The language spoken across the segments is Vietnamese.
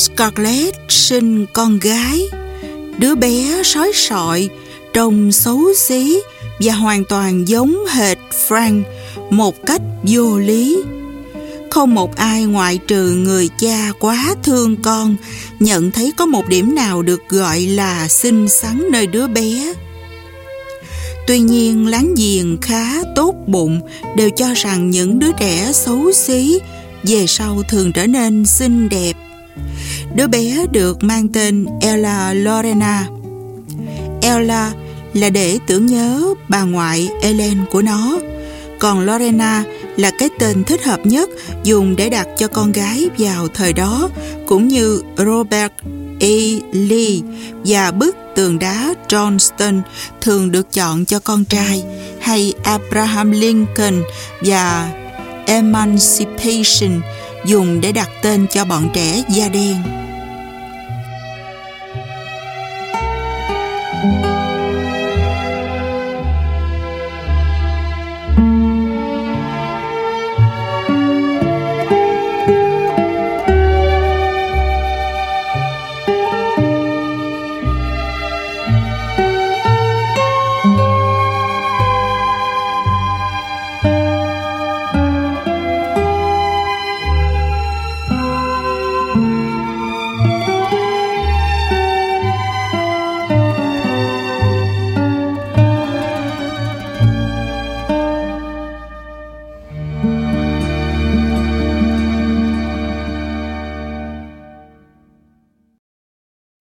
Scarlett sinh con gái, đứa bé sói sọi, trông xấu xí và hoàn toàn giống hệt Frank một cách vô lý. Không một ai ngoại trừ người cha quá thương con nhận thấy có một điểm nào được gọi là xinh xắn nơi đứa bé. Tuy nhiên láng giềng khá tốt bụng đều cho rằng những đứa trẻ xấu xí về sau thường trở nên xinh đẹp. Đứa bé được mang tên Ella Lorena. Ella là để tưởng nhớ bà ngoại Ellen của nó, còn Lorena là cái tên thích hợp nhất dùng để đặt cho con gái vào thời đó, cũng như Robert E. Lee và bức tường đá Johnston thường được chọn cho con trai, hay Abraham Lincoln và Emancipation dùng để đặt tên cho bọn trẻ da đen.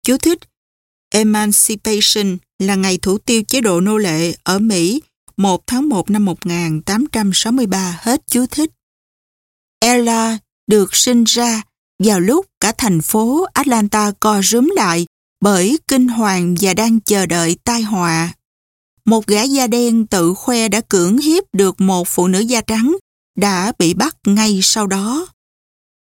Chú thích, Emancipation là ngày thủ tiêu chế độ nô lệ ở Mỹ 1 tháng 1 năm 1863 hết chú thích. Ella được sinh ra vào lúc cả thành phố Atlanta co rúm lại bởi kinh hoàng và đang chờ đợi tai họa. Một gã da đen tự khoe đã cưỡng hiếp được một phụ nữ da trắng đã bị bắt ngay sau đó.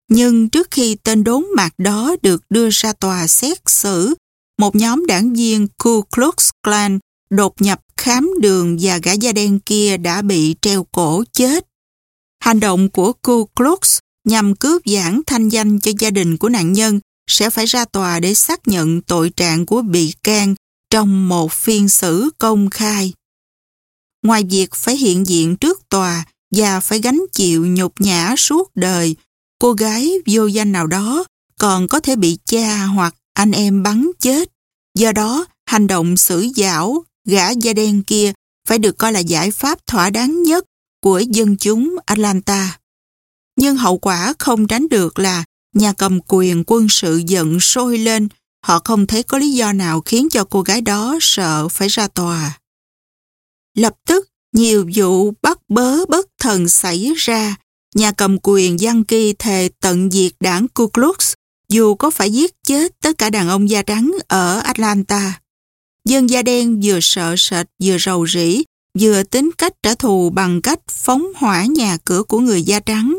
Nhưng trước khi tên đốn mạc đó được đưa ra tòa xét xử, một nhóm đảng viên Ku Klux Klan đột nhập khám đường và gã da đen kia đã bị treo cổ chết. Hành động của Ku Klux nhằm cướp giảng thanh danh cho gia đình của nạn nhân sẽ phải ra tòa để xác nhận tội trạng của bị can trong một phiên xử công khai. Ngoài việc phải hiện diện trước tòa và phải gánh chịu nhục nhã suốt đời, cô gái vô danh nào đó còn có thể bị cha hoặc anh em bắn chết. Do đó, hành động xử giảo gã da đen kia phải được coi là giải pháp thỏa đáng nhất của dân chúng Atlanta. Nhưng hậu quả không tránh được là nhà cầm quyền quân sự giận sôi lên, họ không thấy có lý do nào khiến cho cô gái đó sợ phải ra tòa. Lập tức, nhiều vụ bắt bớ bất thần xảy ra, nhà cầm quyền Yankee thề tận diệt đảng Ku Klux dù có phải giết chết tất cả đàn ông da trắng ở Atlanta. Dân da đen vừa sợ sệt vừa rầu rĩ, vừa tính cách trả thù bằng cách phóng hỏa nhà cửa của người da trắng.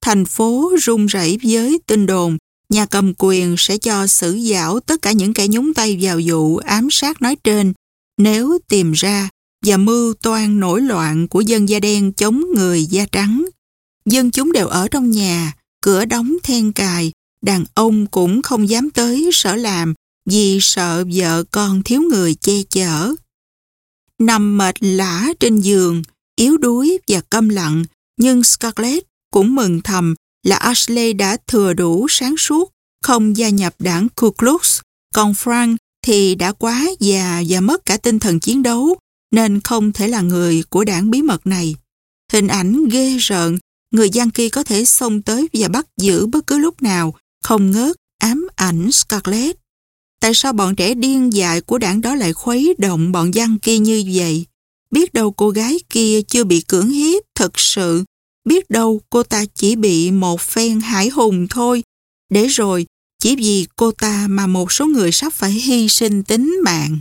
Thành phố rung rẩy với tin đồn, nhà cầm quyền sẽ cho xử giảo tất cả những kẻ nhúng tay vào vụ ám sát nói trên nếu tìm ra và mưu toan nổi loạn của dân da đen chống người da trắng. Dân chúng đều ở trong nhà, cửa đóng then cài, đàn ông cũng không dám tới sở làm vì sợ vợ con thiếu người che chở. Nằm mệt lã trên giường, yếu đuối và câm lặng, nhưng Scarlett cũng mừng thầm là Ashley đã thừa đủ sáng suốt, không gia nhập đảng Ku Klux, còn Frank thì đã quá già và mất cả tinh thần chiến đấu, nên không thể là người của đảng bí mật này. Hình ảnh ghê rợn, người gian kia có thể xông tới và bắt giữ bất cứ lúc nào, không ngớt ám ảnh Scarlett. Tại sao bọn trẻ điên dại của đảng đó lại khuấy động bọn gian kia như vậy? Biết đâu cô gái kia chưa bị cưỡng hiếp thật sự. Biết đâu cô ta chỉ bị một phen hải hùng thôi. Để rồi, chỉ vì cô ta mà một số người sắp phải hy sinh tính mạng.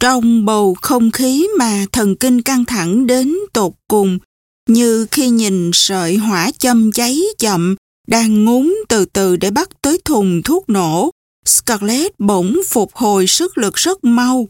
Trong bầu không khí mà thần kinh căng thẳng đến tột cùng, như khi nhìn sợi hỏa châm cháy chậm đang ngúng từ từ để bắt tới thùng thuốc nổ, Scarlett bỗng phục hồi sức lực rất mau.